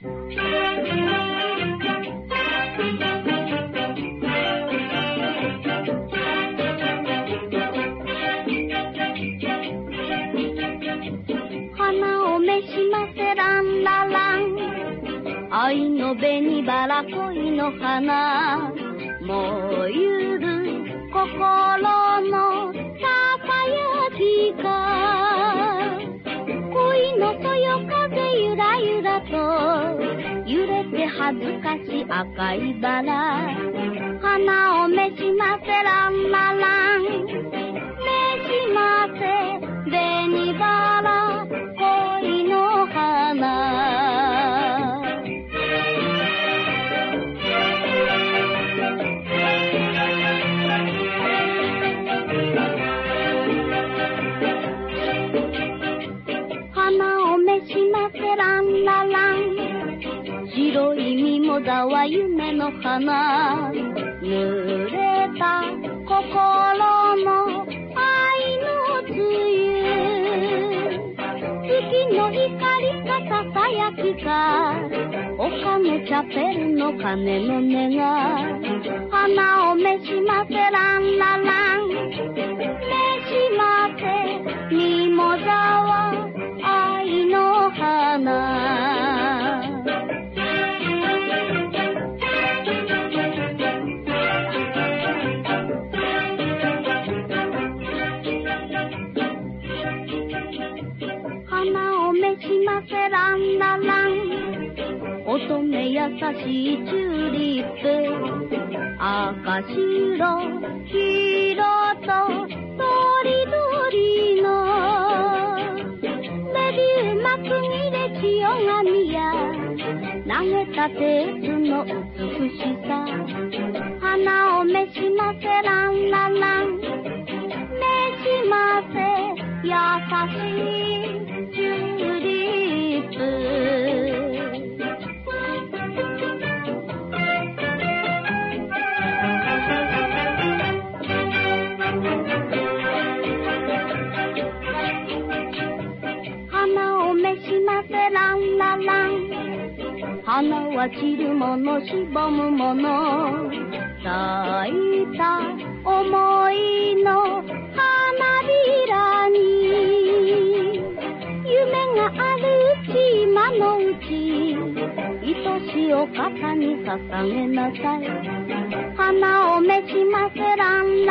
花を召しませランララン。愛の紅バラ恋の花。燃ゆる心のゆらゆらと揺れて恥ずかしい赤いバラ。花を召しませランララランララン白いミモザは夢の花濡れた心の愛の梅雨月の光かささやきか丘のチャペルの鐘の音が花を召しませランラランせランララン乙女優しいチューリップ。赤白黄色ととりどりの。レビュー幕切れ千代紙や投げたテープの美しさ。花を召しませランララン。召しませ優しい。しませランララン花は散るものしぼむもの。咲いた思いの花びらに夢があるうち今のうち愛しいお方に捧げなさい。花を召しませラン